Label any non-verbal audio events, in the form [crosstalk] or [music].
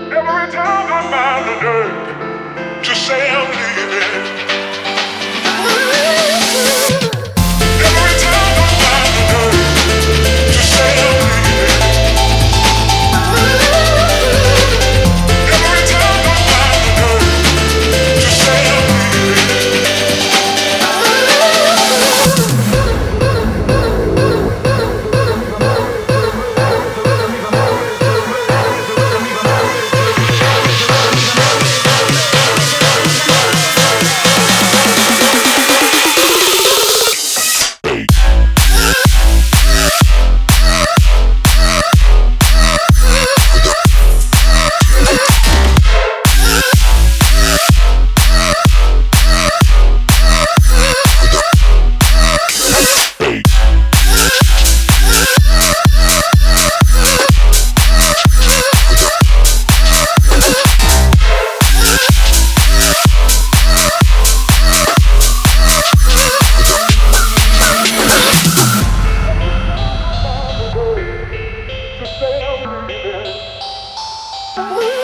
Every time I'm on the dirt to say I'm leaving. Oh. [laughs]